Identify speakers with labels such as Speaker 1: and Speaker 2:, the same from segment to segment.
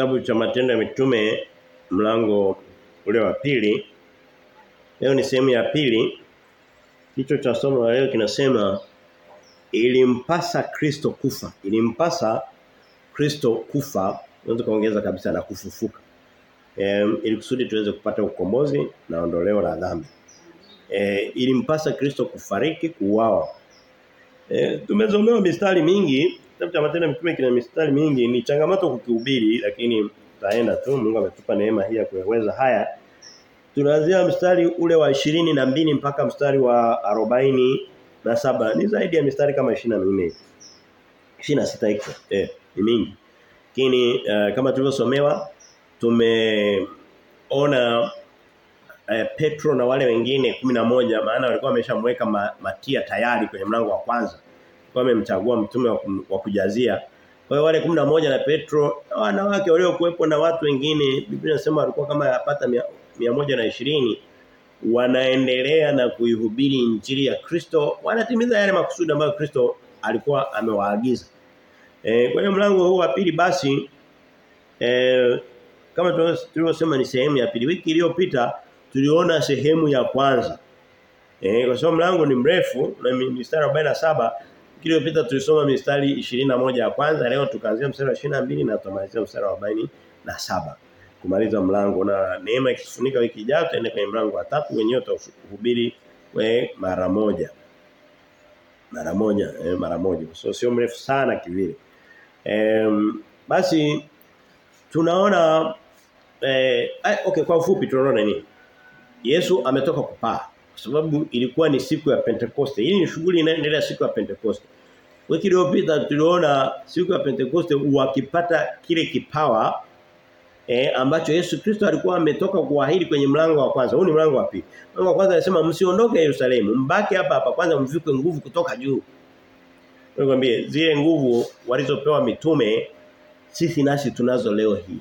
Speaker 1: kitabu cha matendo ya mitume mlango ule wa pili. Leo ni sehemu ya pili. Kichwa cha somo la leo kinasema ilimpasa Kristo kufa. Ilimpasa Kristo kufa, unaweza kuongeza kabisa na kufufuka. em, ili kusudi tuweze kupata ukombozi na ondoleo la dhambi. E, ilimpasa Kristo kufariki kuuawa. E, tumezomewa mistari mingi, kitabu cha matendo mitume kina mistari mingi, ni changamoto kukihubiri lakini tutaenda tu Mungu ametupa neema hii ya kuweza haya. Tunaanzia mstari ule wa ishirini na mbili mpaka mstari wa arobaini na saba Ni zaidi ya mistari kama 24. 26 hiko. Eh, ni mingi. Lakini uh, kama tulivyosomewa tumeona uh, Petro na wale wengine moja maana walikuwa wameshamweka ma, Matia tayari kwenye mlango wa kwanza. Wamemchagua mtume wa, kujazia. Kwa hiyo wale moja na Petro na wanawake waliokuwepo na watu wengine Biblia inasema walikuwa kama yapata mia moja na ishirini wanaendelea na kuihubiri injili ya Kristo wanatimiza yale makusudi ambayo Kristo alikuwa amewaagiza. E, kwa hiyo mlango huu wa pili basi e, kama tulivyosema ni sehemu ya pili wiki iliyopita tuliona sehemu ya kwanza. Eh kwa sababu mlango ni mrefu na mistari 47 wiki iliyopita tulisoma mistari 21 ya kwanza leo tukaanzia mstari wa 22 na tutamalizia mstari wa 47 kumaliza mlango na neema ikifunika wiki ijayo tutaenda kwenye mlango wa tatu wenyewe tutahubiri we mara moja. Mara moja, eh, mara moja. So sio mrefu sana kivile. Um, basi tunaona eh, okay kwa ufupi tunaona nini? Yesu ametoka kupaa kwa sababu ilikuwa ni siku ya Pentecoste. Hii ni shughuli inaendelea siku ya Pentecoste. Wiki iliyopita tuliona siku ya Pentecoste wakipata kile kipawa eh, ambacho Yesu Kristo alikuwa ametoka kuahidi kwenye mlango wa kwanza. Huu ni mlango wa pili. Mlango wa kwanza anasema msiondoke Yerusalemu, mbaki hapa hapa kwanza mvikwe nguvu kutoka juu. Nikwambie zile nguvu walizopewa mitume sisi nasi tunazo leo hii.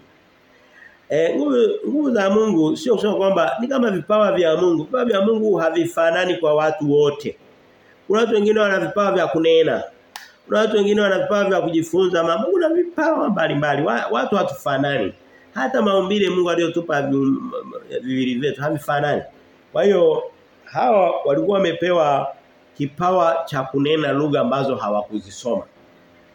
Speaker 1: Eh nguvu nguvu za Mungu sio kusema kwamba ni kama vipawa vya Mungu. Vipawa vya Mungu havifanani kwa watu wote. Kuna watu wengine wana vipawa vya kunena. Kuna watu wengine wana vipawa vya kujifunza mambo. Kuna vipawa mbalimbali. Watu hatufanani. Hata maumbile Mungu aliyotupa viwili vyetu havifanani. Kwa hiyo hawa walikuwa wamepewa kipawa cha kunena lugha ambazo hawakuzisoma.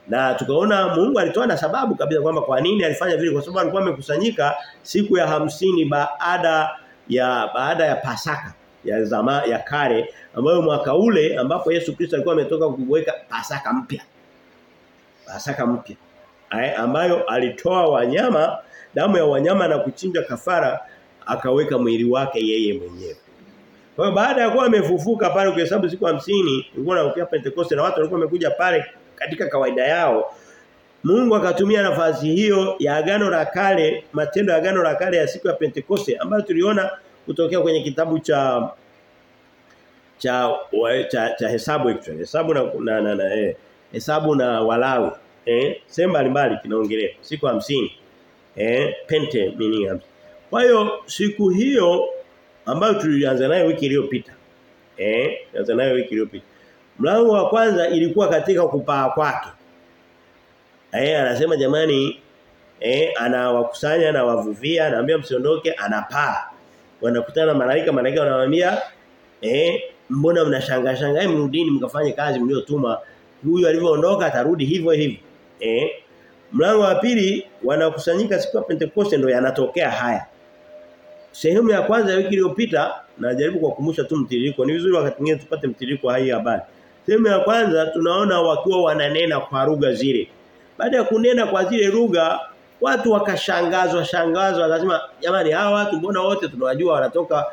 Speaker 1: Na tukaona Mungu alitoa na sababu kabisa kwamba kwa nini alifanya vile kwa sababu alikuwa amekusanyika siku ya hamsini baada ya baada ya Pasaka ya zama ya kale ambayo mwaka ule ambapo Yesu Kristo alikuwa ametoka kuweka Pasaka mpya. Pasaka mpya. ambayo alitoa wanyama damu ya wanyama na kuchinja kafara akaweka mwili wake yeye mwenyewe. Kwa baada ya kuwa amefufuka pale kwa hesabu siku hamsini ulikuwa na Pentecost na watu walikuwa wamekuja pale katika kawaida yao Mungu akatumia nafasi hiyo ya agano la kale matendo ya agano la kale ya siku ya Pentekoste ambayo tuliona kutokea kwenye kitabu cha cha cha, cha hesabu actually hesabu na na, na, na eh, hesabu na Walawi eh sehemu mbalimbali kinaongelea siku hamsini eh pente meaning kwa hiyo siku hiyo ambayo tulianza nayo wiki iliyopita eh tulianza nayo wiki iliyopita Mlango wa kwanza ilikuwa katika kupaa kwake. Eh anasema jamani eh anawakusanya na wavuvia anaambia msiondoke anapaa. Wanakutana malaika malaika wanamwambia eh mbona mnashangaa shanga mrudini mkafanye kazi mliotuma. Huyu alivyoondoka atarudi hivyo hivyo. Eh mlango wa pili wanakusanyika siku ya Pentecoste ndio yanatokea haya. Sehemu ya kwanza ya wiki iliyopita najaribu kuwakumbusha tu mtiririko. Ni vizuri wakati mwingine tupate mtiririko hai habari. Sehemu ya kwanza tunaona wakiwa wananena kwa lugha zile. Baada ya kunena kwa zile lugha watu wakashangazwa shangazwa wakasema jamani hawa watu mbona wote tunawajua wanatoka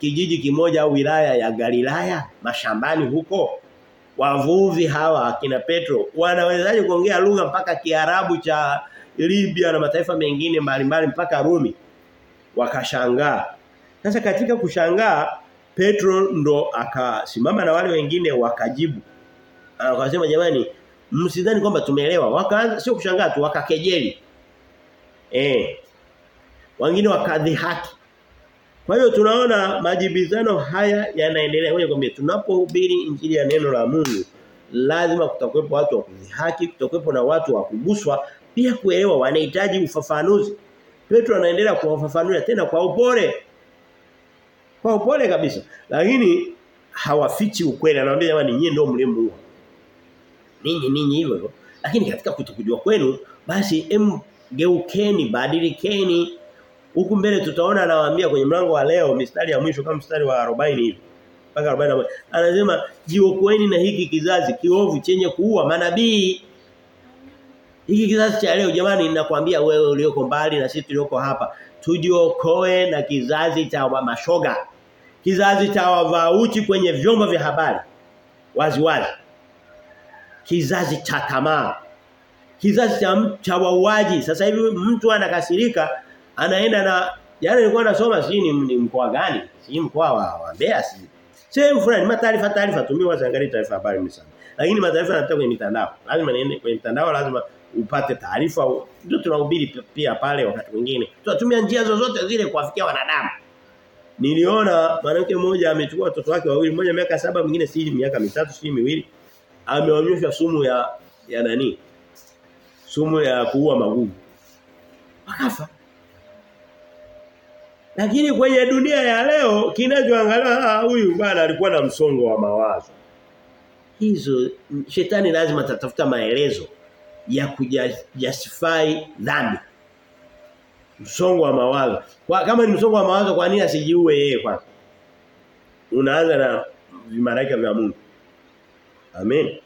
Speaker 1: kijiji kimoja au wilaya ya Galilaya mashambani huko? Wavuvi hawa akina Petro wanawezaje kuongea lugha mpaka Kiarabu cha Libya na mataifa mengine mbalimbali mpaka Rumi? Wakashangaa. Sasa katika kushangaa Petro ndo akasimama na wale wengine wakajibu. Akasema jamani msidhani kwamba tumeelewa. Wakaanza sio kushangaa tu wakakejeli. Eh. Wengine wakadhihaki. Kwa hiyo tunaona majibizano haya yanaendelea. Ngoja nikwambie tunapohubiri injili ya neno la Mungu lazima kutakuwepo watu wa kudhihaki, kutakuwepo na watu wa kuguswa, pia kuelewa wanahitaji ufafanuzi. Petro anaendelea kuwafafanulia tena kwa upole. Kwa upole kabisa. Lakini hawafichi ukweli. Anawaambia jamani nyinyi ndio mlimuua. Ninyi ninyi hivyo. Lakini katika kutokujua kwenu basi em geukeni, badilikeni. Huku mbele tutaona anawaambia kwenye mlango wa leo mistari ya mwisho kama mstari wa 40 hivi. Mpaka 41. Anasema jiokoeni na hiki kizazi kiovu chenye kuua manabii. Hiki kizazi cha leo jamani ninakwambia wewe ulioko mbali na sisi tulioko hapa tujiokoe na kizazi cha mashoga. Kizazi cha wavauchi kwenye vyombo vya habari. Wazi wazi. Kizazi cha tamaa. Kizazi cha cha wauaji. Sasa hivi mtu anakasirika anaenda na yale nilikuwa nasoma si ni, mkoa gani? Si mkoa wa, Mbeya si. Sehemu fulani mataarifa taarifa tumiwa zangari taarifa habari msana. Lakini mataarifa yanatoka kwenye mitandao. Lazima niende kwenye mitandao lazima upate taarifa ndio tunahubiri pia pale wakati mwingine. Tunatumia njia zozote zile kuwafikia wanadamu. Niliona mwanamke mmoja amechukua watoto wake wawili, mmoja miaka saba mwingine si miaka mitatu si miwili. Amewanyosha sumu ya ya nani? Sumu ya kuua magugu. Wakafa. Lakini kwenye dunia ya leo kinachoangalia huyu bwana alikuwa na msongo wa mawazo. Hizo shetani lazima atatafuta maelezo ya kujustify dhambi. Msongo wa mawazo. Kwa, kama ni msongo wa mawazo kwa nini asijiue yeye kwanza? Unaanza na vimaraika vya Mungu. Amen.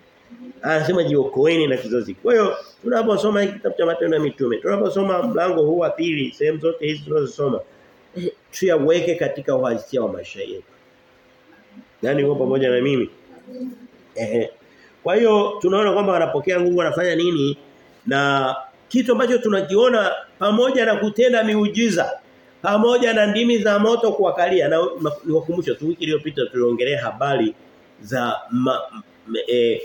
Speaker 1: Anasema jiokoeni na kizazi. Kwa hiyo tunaposoma kitabu cha Matendo ya Mitume, tunaposoma mlango huu wa pili, sehemu zote hizi tunazosoma, tuyaweke katika uhalisia wa maisha yetu. Nani yuko pamoja na mimi? Eh. Kwa hiyo tunaona kwamba wanapokea nguvu wanafanya nini na kitu ambacho tunakiona pamoja na kutenda miujiza pamoja na ndimi za moto kuwakalia. Na niwakumbusha tu wiki iliyopita tuliongelea habari za ma, m, e,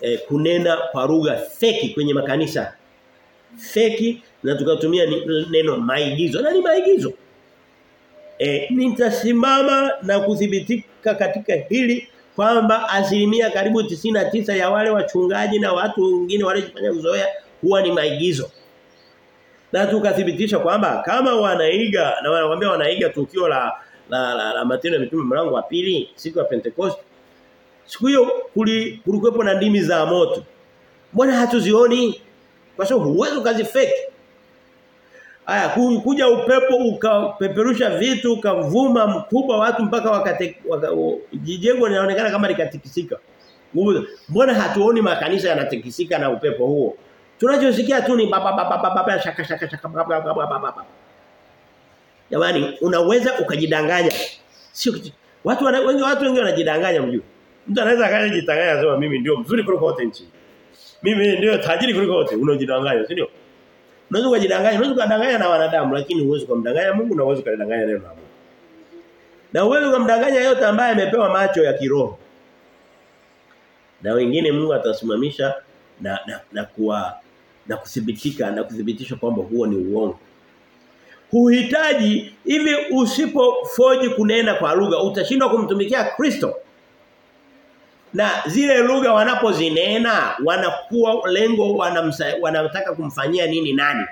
Speaker 1: e, kunena kwa lugha feki kwenye makanisa. Feki na tukatumia neno maigizo. Na ni maigizo. E, nitasimama na kudhibitika katika hili kwamba asilimia karibu tisina tisa ya wale wachungaji na watu wengine waliofanya kuzoea huwa ni maigizo. Na tukathibitisha kwamba kama wanaiga na wanakuambia wanaiga tukio la la, la, la matendo ya mitume mlango wa pili siku ya Pentecost. Siku hiyo kulikuwepo na ndimi za moto. Mbona hatuzioni? Kwa sababu huwezi ukazifake. Aya kuja upepo ukapeperusha vitu ukavuma mkubwa watu mpaka wakate waka, jijengo linaonekana kama likatikisika. Mbona hatuoni makanisa yanatikisika na upepo huo? Tunachosikia tu ni baba baba baba shaka shaka shaka baba baba baba. Jamani unaweza ukajidanganya. Sio watu wengi watu wengi wanajidanganya mjue. Mtu anaweza akaja jitanganya sema mimi ndio mzuri kuliko wote nchi. Mimi ndio tajiri kuliko wote. Unajidanganya, si ndio? Unaweza kujidanganya, unaweza kudanganya na wanadamu lakini huwezi kumdanganya Mungu na huwezi kudanganya neno la Mungu. Na huwezi kumdanganya yote ambaye amepewa macho ya kiroho. Na wengine Mungu atasimamisha na na, na kuwa na kuthibitika na kuthibitisha kwamba huo ni uongo. Huhitaji hivi usipofoji kunena kwa lugha utashindwa kumtumikia Kristo. Na zile lugha wanapozinena wanakuwa lengo wanamsa, wanataka kumfanyia nini nani?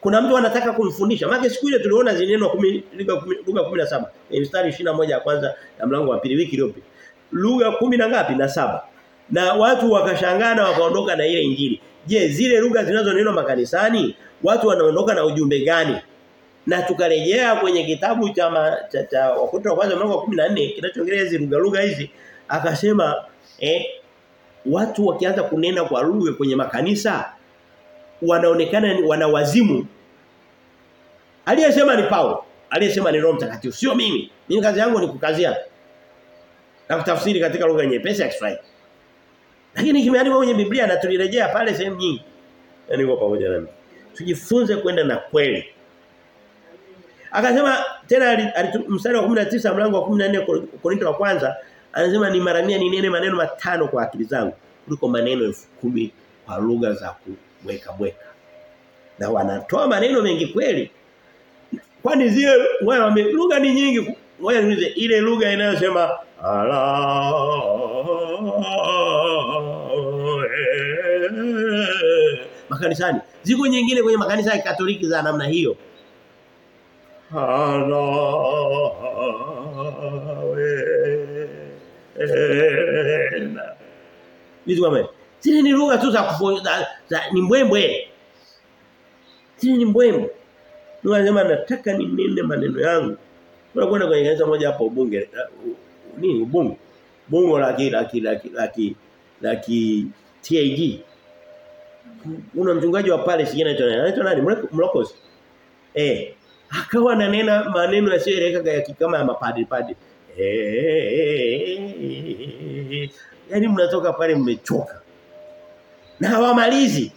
Speaker 1: Kuna mtu anataka kumfundisha. Maana siku ile tuliona zineno 10 lugha 17. E, mstari 21 ya kwanza na mlango wa pili wiki iliyopita. Lugha 10 na ngapi na saba. Na watu wakashangaa na wakaondoka na ile injili. Je, zile lugha zinazonenwa makanisani watu wanaondoka na ujumbe gani? Na tukarejea kwenye kitabu cha ma, cha, cha Wakorintho wa kwanza mlango wa 14 kinachoongelea hizi lugha lugha hizi akasema eh watu wakianza kunena kwa lugha kwenye makanisa wanaonekana wana wazimu. Aliyesema ni Paulo, aliyesema ni Roho Mtakatifu, sio mimi. Mimi kazi yangu ni kukazia na kutafsiri katika lugha nyepesi ya Kiswahili. Lakini kimeandikwa kwenye Biblia na tulirejea pale sehemu nyingi. Yaani kwa pamoja nami. Tujifunze kwenda na kweli. Akasema tena mstari wa 19 mlango wa 14 Korinto wa kwanza anasema ni mara 100 ninene maneno matano kwa akili zangu kuliko maneno elfu kumi kwa lugha za kuweka bweka. Na wanatoa maneno mengi kweli. Kwani zile wewe lugha ni nyingi. Ngoja niulize ile lugha inayosema makanisani. Ziko nyingine kwenye makanisa ya Katoliki za namna hiyo. Zile ni lugha tu za, za, za ni mbwembwe. Zile ni mbwembwe. Ndio anasema nataka ninene maneno yangu. Tunakwenda kwenye kanisa moja hapo bunge. Nini bunge? bongo la ki la ki la ki la ki TAG. una mchungaji wa pale sijana anaitwa nani? Anaitwa nani? Mlokozi. Eh. Akawa ananena maneno yasiyoeleweka ya kama ya mapadi padi. Eh. yani mnatoka pale mmechoka. Na hawamalizi.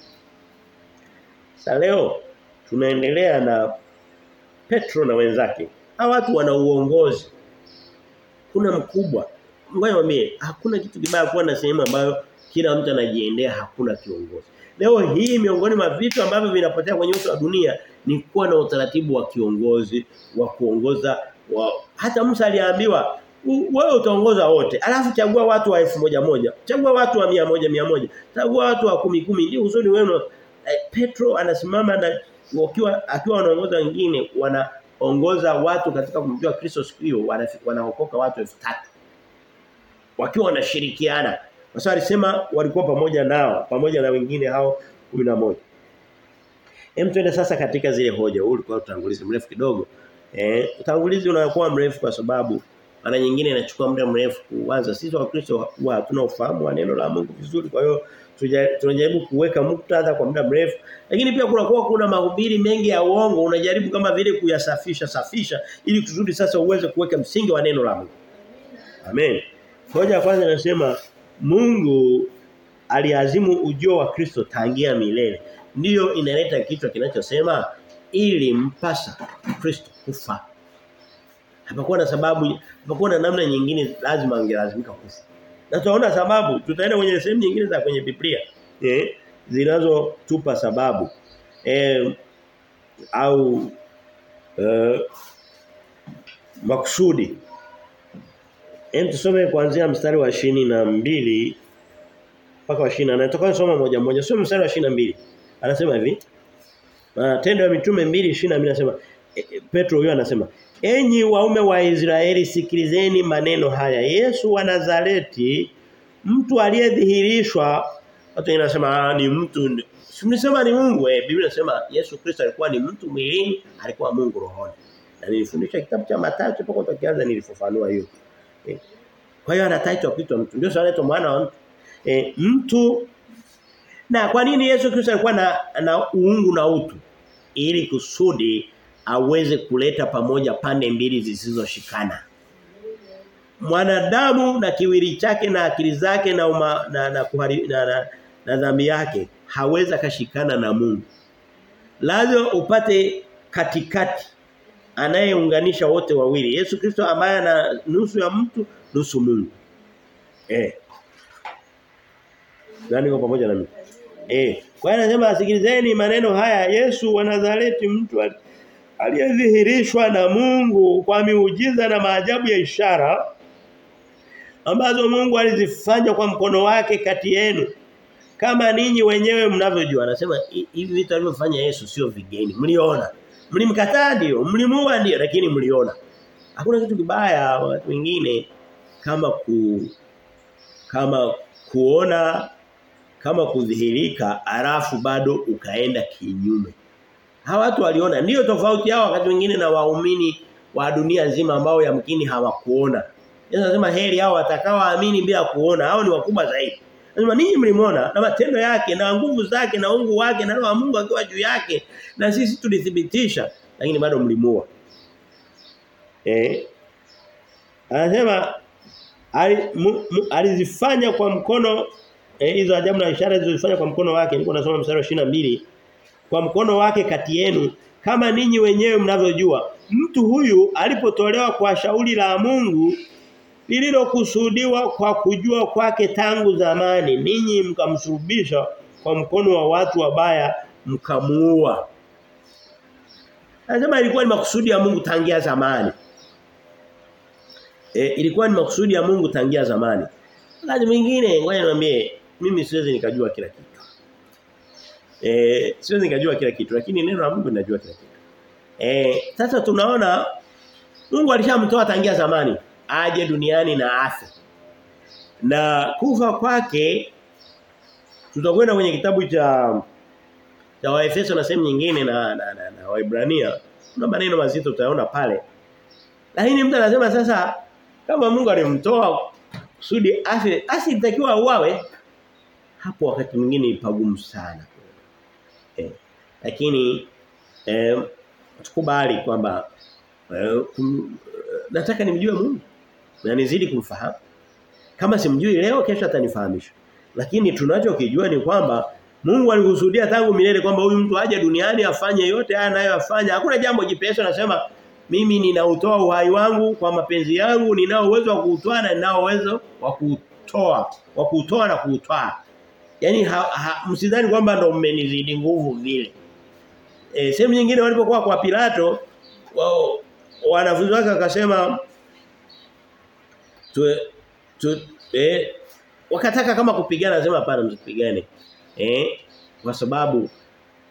Speaker 1: Sasa leo tunaendelea na Petro na wenzake. Hawa watu wana uongozi. Kuna mkubwa. Ngoja niwaambie, hakuna kitu kibaya kuwa na sehemu ambayo kila mtu anajiendea hakuna kiongozi. Leo hii miongoni mwa vitu ambavyo vinapotea kwenye uso wa dunia ni kuwa na utaratibu wa kiongozi wa kuongoza wa hata Musa aliambiwa wewe utaongoza wote. Alafu chagua watu wa elfu moja moja. Chagua watu wa mia moja mia moja. Chagua watu wa kumi kumi. Ndio uzuri wenu. Eh, Petro anasimama na wakiwa akiwa wanaongoza wengine wanaongoza watu katika kumjua Kristo siku hiyo wanaokoka watu elfu tatu wakiwa wanashirikiana. kwa sababu alisema walikuwa pamoja nao, pamoja na wengine hao 11. Hem twende sasa katika zile hoja. Ulikuwa utangulizi mrefu kidogo. Eh, utangulizi unakuwa mrefu kwa sababu mara nyingine inachukua muda mrefu kuanza. Sisi wa Kristo huwa hatuna ufahamu wa neno la Mungu vizuri. Kwa hiyo tunajaribu kuweka muktadha kwa muda mrefu. Lakini pia kuna kuwa kuna mahubiri mengi ya uongo unajaribu kama vile kuyasafisha safisha ili kusudi sasa uweze kuweka msingi wa neno la Mungu. Amen. Hoja ya kwanza inasema Mungu aliazimu ujio wa Kristo tangia milele. Ndiyo inaleta kichwa kinachosema ili mpasa Kristo kufa. Hapakuwa na sababu, hapakuwa na namna nyingine lazima angelazimika kufa. Na tunaona sababu, tutaenda kwenye sehemu nyingine za kwenye Biblia, eh, zinazotupa sababu. Eh, au eh, makusudi Hem tusome kuanzia mstari wa shini na mbili mpaka wa shini na natoka soma moja moja. Soma mstari wa mbili Anasema hivi. Matendo ya mitume 2:22 anasema Petro huyo anasema Enyi waume wa Israeli sikilizeni maneno haya. Yesu wa Nazareti mtu aliyedhihirishwa watu wanasema ni mtu Simnisema ni Mungu eh Biblia inasema Yesu Kristo alikuwa ni mtu mwilini alikuwa Mungu rohoni. Na nilifundisha kitabu cha Mathayo mpaka tukianza nilifafanua hiyo. Eh. Kwa hiyo anataitwa kitu mtu. Ndio sana anaitwa mwana wa mtu. Eh, mtu na kwa nini Yesu Kristo alikuwa na, na uungu na utu? Ili kusudi aweze kuleta pamoja pande mbili zisizoshikana. Mwanadamu na kiwili chake na akili zake na uma, na na, kuhari, na, na, na dhambi yake hawezi kashikana na Mungu. Lazima upate katikati anayeunganisha wote wawili. Yesu Kristo ambaye ana nusu ya mtu, nusu Mungu. Eh. Nani kwa pamoja na mimi? Eh. Kwa hiyo anasema asikilizeni maneno haya Yesu wa Nazareti mtu aliyedhihirishwa na Mungu kwa miujiza na maajabu ya ishara ambazo Mungu alizifanya kwa mkono wake kati yenu kama ninyi wenyewe mnavyojua. Anasema hivi vitu alivyofanya Yesu sio vigeni. Mliona. Mlimkataa ndio. Mlimuua ndio. Lakini mliona. Hakuna kitu kibaya watu wengine kama ku kama kuona kama kudhihirika alafu bado ukaenda kinyume hawa watu waliona. Ndio tofauti yao wakati mwingine na waumini wa dunia nzima ambao yamkini hawakuona. Yesu anasema heri hao watakaoamini bila kuona. Hao ni wakubwa zaidi. Anasema ninyi mlimuona na matendo yake na nguvu zake na ungu wake na roho Mungu akiwa juu yake na sisi tulithibitisha lakini bado mlimua. Eh? Anasema alizifanya kwa mkono hizo eh, ajabu na ishara zilizofanya kwa mkono wake. Niko nasoma mstari wa 22 kwa mkono wake kati yenu kama ninyi wenyewe mnavyojua. Mtu huyu alipotolewa kwa shauri la Mungu lililokusudiwa kwa kujua kwake tangu zamani ninyi mkamsulubisha kwa mkono wa watu wabaya mkamuua. Anasema ilikuwa ni makusudi ya Mungu tangia zamani. E, ilikuwa ni makusudi ya Mungu tangia zamani. Wakati mwingine ngoja niwaambie mimi siwezi nikajua kila kitu Eh siwezi nikajua kila kitu lakini neno la Mungu linajua kila kitu. Eh sasa tunaona Mungu alishamtoa tangia zamani aje duniani na afe. Na kufa kwake tutakwenda kwenye kitabu cha cha Waefeso na sehemu nyingine na na, na, na Waibrania kuna maneno mazito utayaona pale. Lakini mtu anasema sasa kama Mungu alimtoa kusudi afe asitakiwa auawe hapo wakati mwingine ipagumu sana. Lakini eh, tukubali kwamba eh, kum, nataka nimjue Mungu na nizidi kumfahamu. Kama simjui leo kesho atanifahamisha. Lakini tunachokijua ni kwamba Mungu alikusudia tangu milele kwamba huyu mtu aje duniani afanye yote haya anayoyafanya. Hakuna jambo jipesa nasema mimi ninautoa uhai wangu kwa mapenzi yangu, ninao uwezo wa kuutoa na ninao uwezo wa kuutoa, wa kuutoa na kuutoa. Yaani msidhani kwamba ndo mmenizidi nguvu vile. E, sehemu nyingine walipokuwa kwa Pilato wao wanafunzi wake akasema tu, tu eh, wakataka kama kupigana nasema hapana msipigane. Eh? Kwa sababu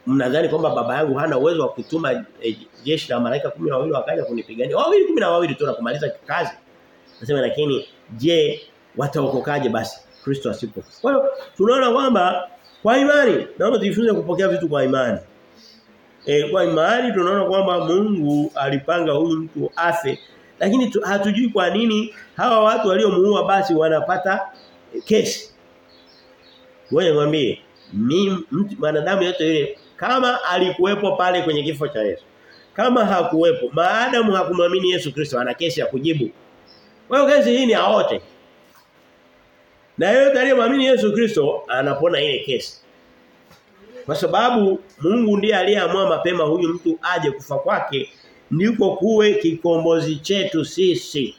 Speaker 1: mnadhani kwamba baba yangu hana uwezo wa kutuma e, jeshi la malaika 12 wakaja kunipigania. Wawili 12 tu na kumaliza kazi. Nasema lakini je wataokokaje basi Kristo asipo. Kwa hiyo tunaona kwamba kwa imani naomba tujifunze kupokea vitu kwa imani. E, kwa imani tunaona kwamba Mungu alipanga huyu mtu afe lakini tu, hatujui kwa nini hawa watu waliomuua basi wanapata kesi. Wewe mwambie mimi mwanadamu yote yule kama alikuwepo pale kwenye kifo cha Yesu. Kama hakuwepo, maadamu hakumwamini Yesu Kristo ana kesi ya kujibu. Hiyo kesi hii ni aote. Na yeyote aliyemwamini Yesu Kristo anapona ile kesi. Kwa sababu Mungu ndiye aliyeamua mapema huyu mtu aje kufa kwake ndiko kuwe kikombozi chetu sisi.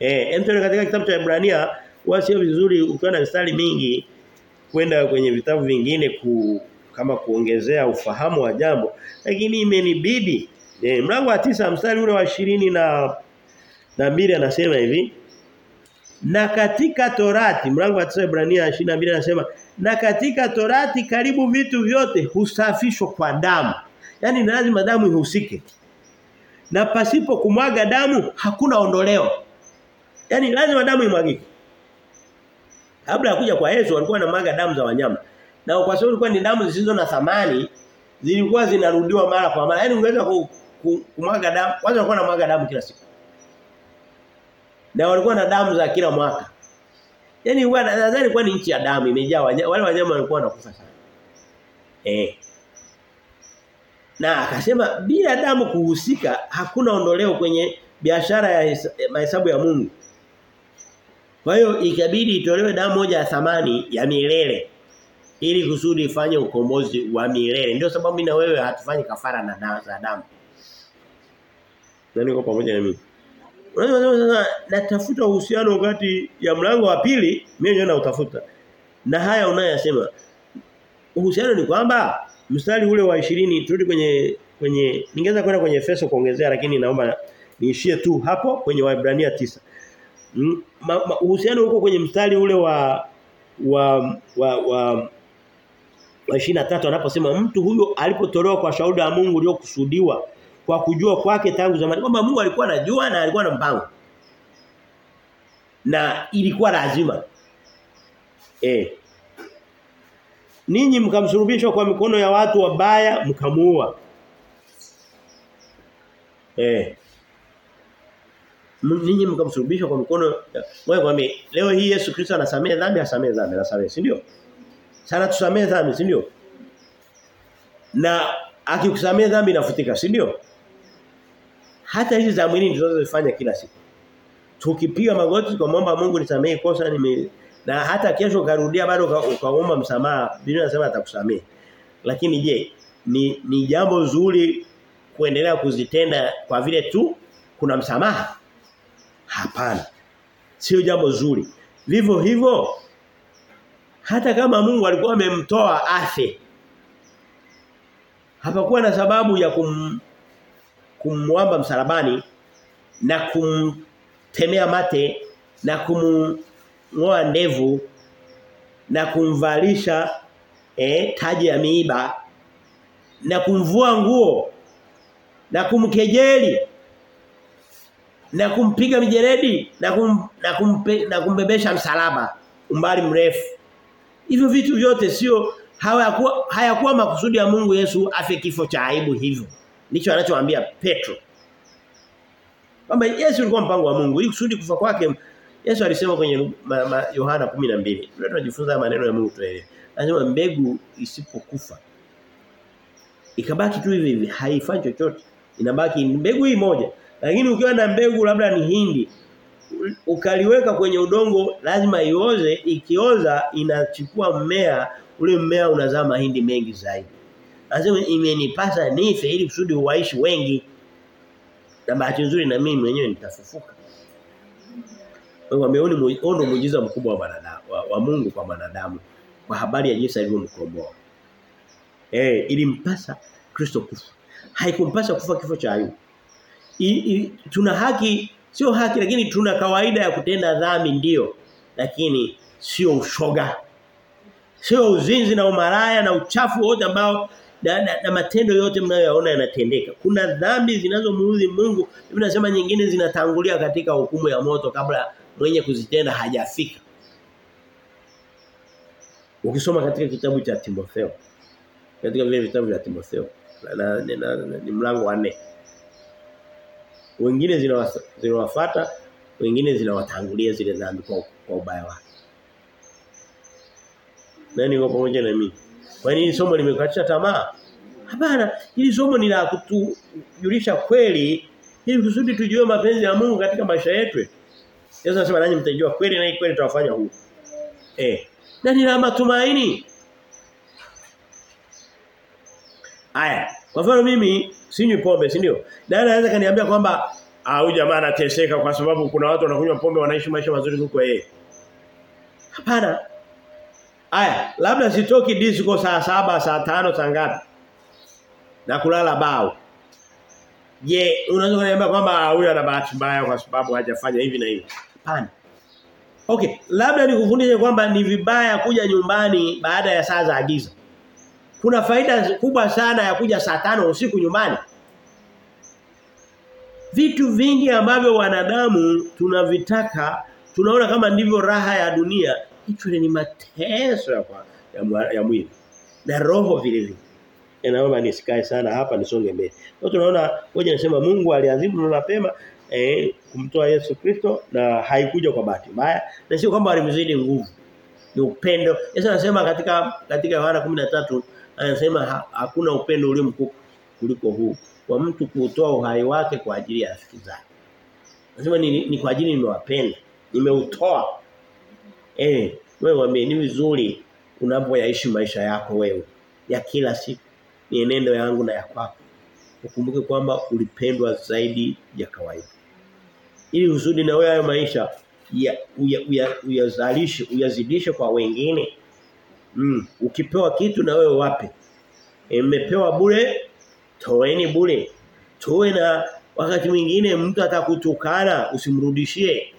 Speaker 1: Eh, emtone katika kitabu cha Ibrania wasio vizuri ukiwa na mistari mingi kwenda kwenye vitabu vingine ku kama kuongezea ufahamu wa jambo lakini imenibidi e, mlango wa tisa mstari ule wa ishirini na na mbili anasema hivi na katika torati mlango wa tisa Ibrania 22 anasema na katika torati karibu vitu vyote husafishwa kwa damu yani ni lazima damu ihusike na pasipo kumwaga damu hakuna ondoleo yani lazima damu imwagike kabla ya kuja kwa Yesu walikuwa wanamwaga damu za wanyama na kwa sababu ilikuwa ni damu zisizo na thamani zilikuwa zinarudiwa mara kwa mara. yani ungeweza kumwaga damu, kwanza walikuwa wanamwaga damu kila siku. Na walikuwa na damu za kila mwaka. Yaani nadhani ilikuwa ni nchi ya damu imejaa wale wanyama walikuwa wanakufa sana. Eh. Na akasema bila damu kuhusika hakuna ondoleo kwenye biashara ya mahesabu ya Mungu. Kwa hiyo ikabidi itolewe damu moja ya thamani ya milele ili kusudi ifanye ukombozi wa milele. Ndio sababu mimi na wewe hatufanyi kafara na damu za damu. Na niko pamoja na mimi? Sasa natafuta uhusiano kati ya mlango wa pili mimi ndio nautafuta. Na haya unayasema. uhusiano ni kwamba mstari ule wa 20 turudi kwenye kwenye ningeweza kwenda kwenye Efeso kuongezea lakini naomba niishie tu hapo kwenye Waebrania tisa uhusiano huko kwenye mstari ule wa wa wa, wa wa 23 anaposema mtu huyo alipotolewa kwa shauri ya Mungu uliokusudiwa kwa kujua kwake tangu zamani kwamba Mungu alikuwa anajua na alikuwa na mpango. Na ilikuwa lazima. Eh ninyi mkamsurubishwa kwa mikono ya watu wabaya mkamuua. Eh ninyi mkamsulubishwa kwa mikono wewe kwa mimi. leo hii Yesu Kristo anasamea dhambi asamee dhambi anasamehe si ndio? Sana tusamee dhambi si ndio? Na akikusamea dhambi inafutika si ndio hata hizi za mwili tunazozifanya kila siku tukipiga magoti kumwomba Mungu nisamehe kosa nime na hata kesho karudia bado ukaomba msamaha Biblia inasema atakusamehe lakini je ni ni jambo zuri kuendelea kuzitenda kwa vile tu kuna msamaha Hapana. Sio jambo zuri. Vivyo hivyo hata kama Mungu alikuwa amemtoa afe hapakuwa na sababu ya kum kumwamba msalabani na kumtemea mate na kumngoa ndevu na kumvalisha eh taji ya miiba na kumvua nguo na kumkejeli na kumpiga mijeredi na kum, na, kumpe, na kumbebesha msalaba umbali mrefu. Hivyo vitu vyote sio hayakuwa hayakuwa makusudi ya Mungu Yesu afe kifo cha aibu hivyo ndicho anachoambia Petro. Kwamba Yesu alikuwa mpango wa Mungu ili kusudi kufa kwake Yesu alisema kwenye Yohana 12 tunajifunza maneno ya Mungu tuelewe. Anasema mbegu isipokufa ikabaki tu hivi hivi haifanyi chochote. Inabaki mbegu hii moja. Lakini ukiwa na mbegu labda ni hindi ukaliweka kwenye udongo lazima ioze. Ikioza inachukua mmea. Ule mmea unazaa mahindi mengi zaidi lazima imenipasa nife ili kusudi uwaishi wengi. Na bahati nzuri na mimi mwenyewe nitafufuka. Kwa hiyo ono muujiza mkubwa wa wanadamu wa, wa Mungu kwa wanadamu kwa habari ya jinsi alivyomkomboa eh ilimpasa Kristo kufa. Haikumpasa kufa kifo cha aibu tuna haki sio haki lakini tuna kawaida ya kutenda dhambi ndio. Lakini sio ushoga. Sio uzinzi na umaraya na uchafu wote ambao na, na, na matendo yote mnayoyaona yanatendeka. Kuna dhambi zinazomuudhi Mungu mimi nasema nyingine zinatangulia katika hukumu ya moto kabla mwenye kuzitenda hajafika. Ukisoma katika kitabu cha Timotheo katika vile vitabu vya Timotheo na, na, na, na ni mlango wa 4 wengine zinawafuata wengine zinawatangulia zile dhambi kwa, kwa ubaya wake. Nani yuko pamoja na mimi kwa nini somo limekatisha tamaa hapana hili somo ni la kutujulisha kweli ili kusudi tujue mapenzi ya Mungu katika maisha yetu Yesu anasema nanyi mtajua kweli na kweli tutawafanya huko. eh na ni la matumaini Aya, kwa mfano mimi sinywi pombe, si ndio? Na anaweza kaniambia kwamba ah huyu jamaa anateseka kwa sababu kuna watu wanakunywa pombe wanaishi maisha mazuri kuliko yeye. Hapana. Aya, labda sitoki disco saa saba, saa tano, saa ngapi? Na kulala bao. Je, unaweza kuniambia kwamba huyu ana bahati mbaya kwa sababu hajafanya hivi na hivi? Hapana. Okay, labda nikufundishe kwamba ni vibaya kuja nyumbani baada ya saa za giza. Kuna faida kubwa sana ya kuja saa tano usiku nyumbani. Vitu vingi ambavyo wanadamu tunavitaka tunaona kama ndivyo raha ya dunia hicho ni mateso ya, ya, ya mwili na roho vile vile. Naomba nisikae sana hapa nisonge mbele. Kwa tunaona ngoja nasema Mungu aliadhibu mapema eh, kumtoa Yesu Kristo na haikuja kwa bahati mbaya na sio kwamba alimzidi nguvu. Ni upendo. Yesu anasema katika katika Yohana 13 anasema ha, hakuna upendo ulio mkuu kuliko huu kwa mtu kutoa uhai wake kwa ajili ya rafiki zake. Anasema ni, ni kwa ajili nimewapenda. Nimeutoa. Eh, wewe wambie ni vizuri unapoyaishi maisha yako wewe ya kila siku. Mienendo yangu na ya kwako. Ukumbuke kwamba ulipendwa zaidi ya kawaida. Ili uzuri na wewe hayo maisha uyazalishe, uya, uya uyazidishe kwa wengine. Mm, ukipewa kitu na wewe wape. Mmepewa e, bure, toeni bure. Toe na wakati mwingine mtu atakutukana usimrudishie.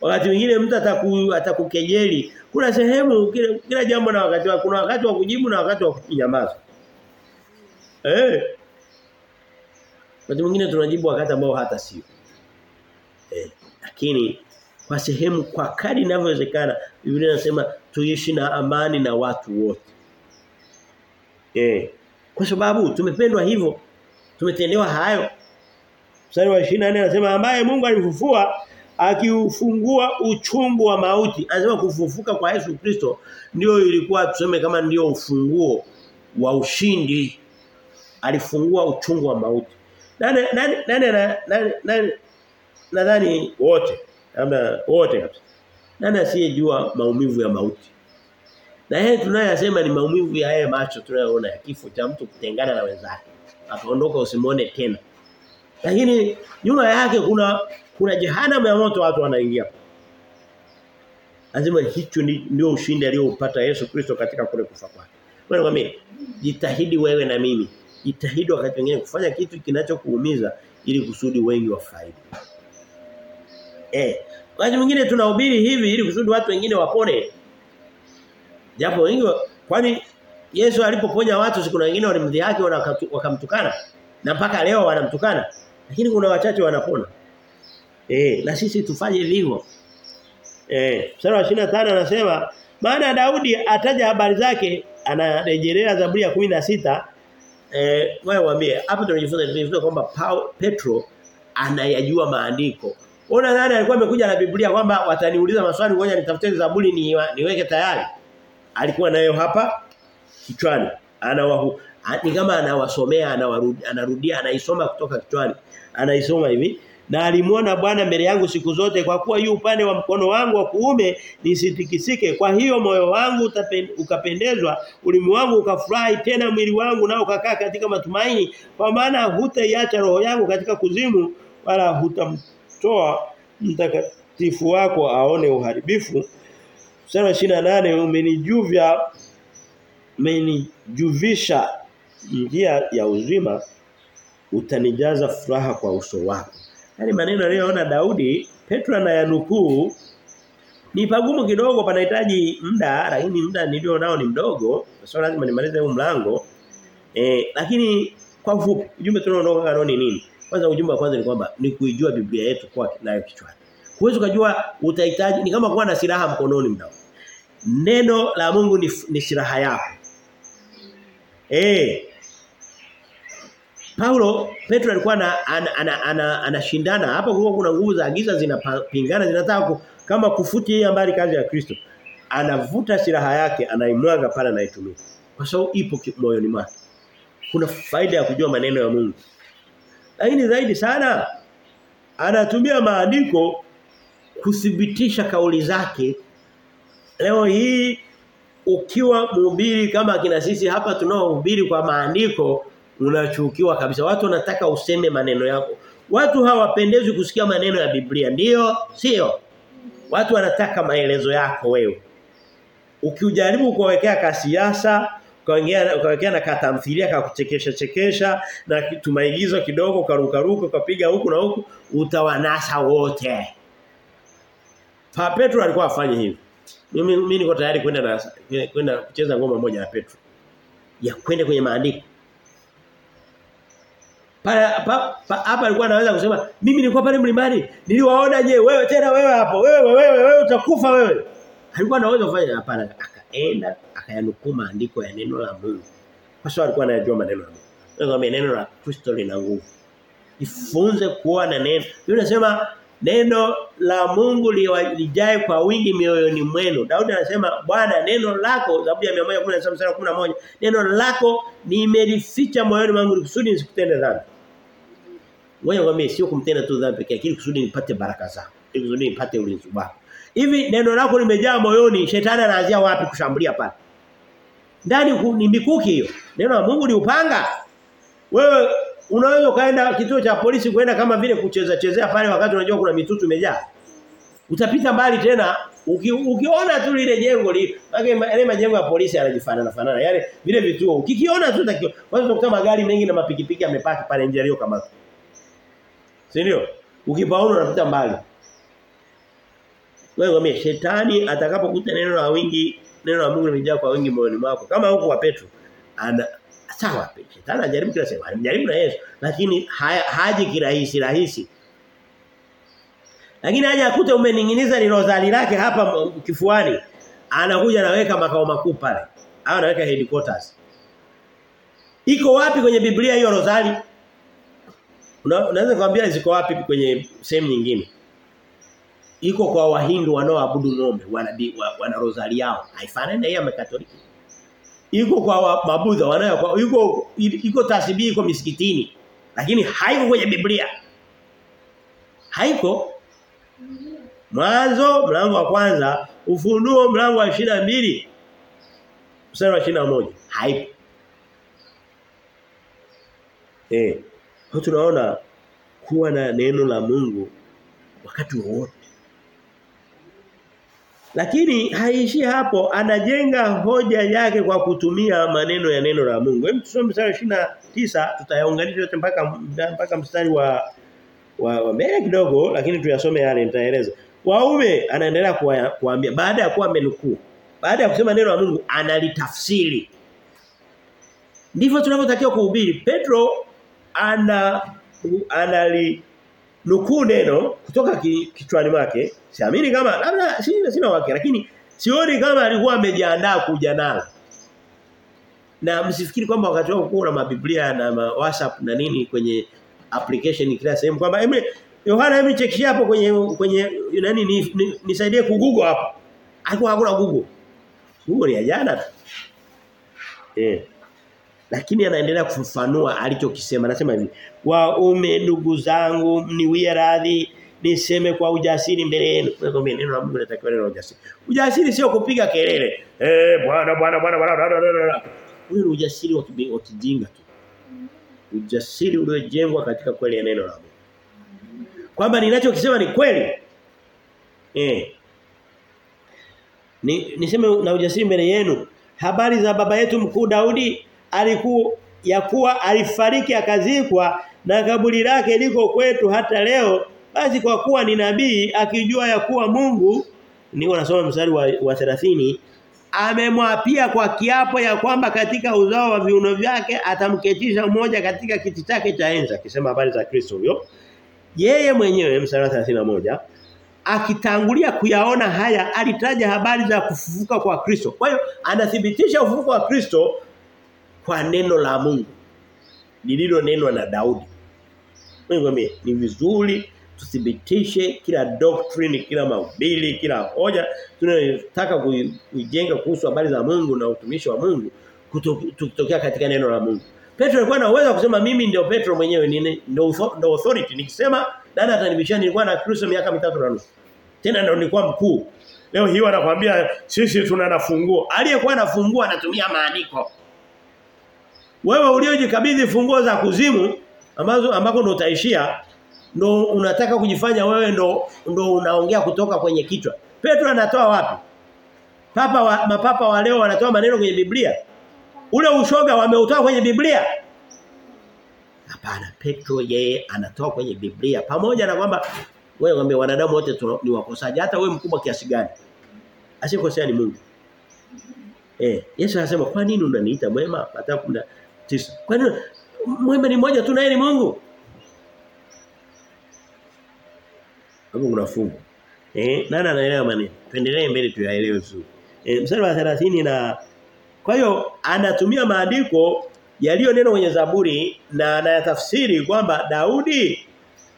Speaker 1: Wakati mwingine mtu ataku, atakukejeli. Kuna sehemu kila, kila jambo na wakati wake. Kuna wakati wa kujibu na wakati wa kunyamaza. Eh. Wakati mwingine tunajibu wakati ambao hata sio. Eh, lakini kwa sehemu kwa kadri inavyowezekana Biblia inasema tuishi na amani na watu wote. Eh. Kwa sababu tumependwa hivyo. Tumetendewa hayo. Mstari wa 24 anasema ambaye Mungu alimfufua akiufungua uchungu wa mauti. Anasema kufufuka kwa Yesu Kristo ndio ilikuwa tuseme kama ndio ufunguo wa ushindi. Alifungua uchungu wa mauti. Nani nani nani nani nani nadhani wote labda wote kabisa. Nani asiyejua maumivu ya mauti? Na yeye tunayasema ni maumivu ya haya macho tunayoona ya kifo cha mtu kutengana na wenzake. Akaondoka usimone tena. Lakini nyuma yake kuna kuna jehanamu ya moto watu wanaingia. Lazima hicho ndio ushindi aliyoupata Yesu Kristo katika kule kufa kwake. Wewe nikwambie jitahidi wewe na mimi. Jitahidi wakati mwingine kufanya kitu kinachokuumiza ili kusudi wengi wafaidi. Eh, wakati mwingine tunahubiri hivi ili kusudi watu wengine wapone. Japo wengi Kwani Yesu alipoponya watu siku wengine walimdhihaki wakamtukana na mpaka leo wanamtukana. Lakini kuna wachache wanapona. Eh, na sisi tufanye hivyo. Eh, mstari wa 25 anasema maana Daudi ataja habari zake anarejelea Zaburi ya 16 eh wewe waambie hapo tunajifunza tunajifunza kwamba Petro anayajua maandiko. Ona nani alikuwa amekuja na Biblia kwamba wataniuliza maswali ngoja nitafute Zaburi ni, niweke tayari. Alikuwa nayo hapa kichwani. Anawahu ni kama anawasomea anawarudia anarudia anaisoma kutoka kichwani. Anaisoma hivi na alimuona Bwana mbele yangu siku zote kwa kuwa yu upande wa mkono wangu wa kuume nisitikisike. Kwa hiyo moyo wangu ukapendezwa ulimi wangu ukafurahi tena mwili wangu nao ukakaa katika matumaini. Kwa maana hutaiacha roho yangu katika kuzimu wala hutamtoa mtakatifu wako aone uharibifu. Sura 28 umenijuvya umenijuvisha njia ya uzima utanijaza furaha kwa uso wako Yaani maneno aliyoona Daudi, Petro anayanukuu ni pagumu kidogo panahitaji muda lakini muda nilio nao ni mdogo. Sio lazima nimalize huu mlango. Eh, lakini kwa ufupi ujumbe tunaoondoka nao ni nini? Kwanza ujumbe wa kwanza ni kwamba ni kuijua Biblia yetu kwa nayo kichwani. Huwezi kujua utahitaji ni kama kuwa na silaha mkononi mdao. Neno la Mungu ni, ni silaha yako. Eh, Paulo Petro alikuwa na anashindana ana, ana, ana hapa kulikuwa kuna nguvu za giza zinapingana zinataka kama kufuti hii ambali kazi ya Kristo. Anavuta silaha yake anaimwaga pale anaitumia. Kwa sababu ipo moyoni mwake. Kuna faida ya kujua maneno ya Mungu. Lakini zaidi sana anatumia maandiko kuthibitisha kauli zake. Leo hii ukiwa mhubiri kama kina sisi hapa tunaohubiri kwa maandiko unachukiwa kabisa. Watu wanataka useme maneno yako. Watu hawapendezwi kusikia maneno ya Biblia. Ndiyo, sio. Watu wanataka maelezo yako wewe. Ukijaribu kuwekea kasiasa, ukawekea ukawekea na katamthilia kakuchekesha chekesha na tumaigizo kidogo karuka ruka kapiga huku na huku utawanasa wote. Pa Petro alikuwa afanye hivi. Mimi mimi niko tayari kwenda na kwenda kucheza ngoma moja na Petro. Ya kwenda kwenye maandiko hapa alikuwa anaweza kusema mimi nilikuwa pale mlimani niliwaona je wewe tena wewe hapo wewe wewe wewe utakufa wewe alikuwa anaweza kufanya hapana akaenda akayanukuu maandiko ya neno la Mungu kwa sababu alikuwa anajua maneno ya Mungu Nakwambia neno la Kristo lina nguvu. Jifunze kuwa na neno. Biblia inasema neno la Mungu lijae kwa wingi mioyoni mwenu. Daudi anasema Bwana neno lako Zaburi ya 117 mstari wa 11 neno lako nimelificha moyoni mwangu kusudi nisikutende dhambi. Ngwambie sio kumtenda tu dhambi pekee lakini kusudi nipate baraka zako. Ili kusudi nipate ulinzi wako. Hivi neno lako limejaa moyoni shetani anaanzia wapi kushambulia pale? Ndani ni mikuki hiyo. Neno la Mungu ni upanga. Wewe unaweza kaenda kituo cha polisi kwenda kama vile kucheza chezea pale wakati unajua kuna mitutu imejaa. Utapita mbali tena uki, ukiona tu lile jengo lile. Yale majengo ya polisi yanajifanana fanana. Yale vile vituo ukikiona tu takio. Kwanza utakuta magari mengi na mapikipiki yamepaki pale nje leo kama. Si ndio? Ukipaona unapita mbali. Wewe ngamia shetani atakapokuta neno la wingi neno la Mungu limejaa kwa wingi moyoni mwako kama huko wa Petro ana sawa shetani anajaribu kila sehemu anajaribu na Yesu lakini haya, haji kirahisi rahisi lakini haja akute umeninginiza ni rozali lake hapa kifuani anakuja anaweka makao makuu pale au anaweka headquarters iko wapi kwenye Biblia hiyo rozali Una, unaweza kuambia ziko wapi kwenye sehemu nyingine? Iko kwa wahindu wanaoabudu ng'ombe wana, wana rosari yao. Haifanani na ya iko kwa mabudha wanayo iko iko tasbihi iko misikitini lakini haiko kwenye Biblia. Haiko. Mwanzo mlango wa kwanza ufunuo mlango wa mbili mstari wa 21 haipo. Eh kwa tunaona kuwa na neno la Mungu wakati wote lakini haishi hapo anajenga hoja yake kwa kutumia maneno ya neno la Mungu. Hebu tusome mstari tisa tutayaunganisha yote mpaka mpaka mstari wa wa, wa mbele kidogo lakini tuyasome yale nitaeleza. Waume anaendelea kuambia baada ya kuwa amenukuu. baada ya kusema neno la Mungu analitafsiri. Ndivyo tunavyotakiwa kuhubiri. Petro ana anali nukuu neno kutoka ki, kichwani mwake. Siamini kama labda sina sina wake lakini sioni kama alikuwa amejiandaa kuja nalo. Na msifikiri kwamba wakati wao kuna mabiblia na ma WhatsApp na nini kwenye application kila sehemu kwamba hebu Yohana hebu cheki hapo kwenye kwenye nani ni, ni, nisaidie kugugo hapo. Alikuwa hakuna Google. Google ya jana. Eh. Lakini anaendelea kufafanua alichokisema. Anasema hivi, "Waume ndugu zangu mniwie radhi niseme kwa ujasiri mbele yenu." Nakwambia neno la Mungu linatakiwa neno la ujasiri. Ujasiri sio kupiga kelele. Eh bwana bwana bwana bwana. Huyo ni ujasiri wa kijinga tu. Ujasiri uliojengwa katika kweli ya neno la Mungu. Kwamba ninachokisema ni kweli. Eh. Ni niseme na ujasiri mbele yenu. Habari za baba yetu mkuu Daudi alikuwa ya kuwa alifariki akazikwa na kaburi lake liko kwetu hata leo basi kwa kuwa ni nabii akijua ya kuwa Mungu niko nasoma mstari wa, wa 30 amemwapia kwa kiapo ya kwamba katika uzao wa viuno vyake atamketisha mmoja katika kiti chake cha enzi akisema habari za Kristo huyo. Yeye mwenyewe mstari wa 31 akitangulia kuyaona haya alitaja habari za kufufuka kwa Kristo. Kwa hiyo anathibitisha ufufuko wa Kristo kwa neno la Mungu lililonenwa na Daudi. Mungu ni vizuri tuthibitishe kila doctrine, kila mahubiri, kila hoja tunayotaka kujenga kuhusu habari za Mungu na utumishi wa Mungu kutokea katika neno la Mungu. Petro alikuwa na uwezo kusema mimi ndio Petro mwenyewe ni ndio authority nikisema dada atanibishia nilikuwa na Kristo miaka mitatu na nusu. Tena ndio nilikuwa mkuu. Leo hii wanakuambia sisi tuna nafunguo. Aliyekuwa anafungua anatumia maandiko. Wewe uliojikabidhi funguo za kuzimu ambazo ambako ndo utaishia ndo unataka kujifanya wewe ndo ndo unaongea kutoka kwenye kichwa. Petro anatoa wapi? Papa wa, mapapa wa leo wanatoa maneno kwenye Biblia. Ule ushoga wameutoa kwenye Biblia. Hapana, Petro yeye anatoa kwenye Biblia pamoja na kwamba wewe ngombe wanadamu wote ni wakosaji hata wewe mkubwa kiasi gani. Asikosea ni Mungu. Eh, Yesu anasema kwa nini unaniita mwema? Hata kuna tisa. Kwa hiyo mwema ni mmoja tu naye ni Mungu? Hapo kuna fungu. Eh, nani anaelewa maneno? Tuendelee mbele tuyaelewe vizuri. Eh, mstari wa 30 na kwa hiyo anatumia maandiko yaliyo neno kwenye Zaburi na anayatafsiri kwamba Daudi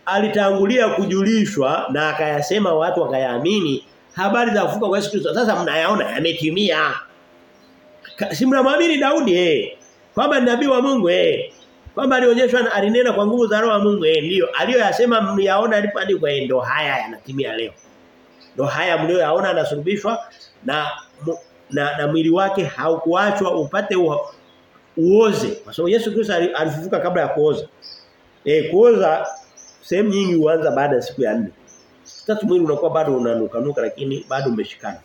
Speaker 1: alitangulia kujulishwa na akayasema watu wakayaamini habari za kufuka kwa Yesu Kristo. Sasa mnayaona yametimia. Si mnamwamini Daudi eh kwamba nabii wa Mungu eh. Kwamba alionyeshwa na alinena kwa nguvu za roho wa Mungu eh. Ndio aliyoyasema mliyaona alipoandikwa eh. Ndio haya yanatimia leo. Ndio haya mlioyaona anasulubishwa na na, na mwili wake haukuachwa upate uo, uoze. Kwa sababu Yesu Kristo alifufuka kabla ya kuoza. Eh kuoza sehemu nyingi huanza baada ya siku ya 4. tatu mwili unakuwa bado unanuka nuka lakini bado umeshikana